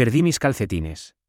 Perdí mis calcetines.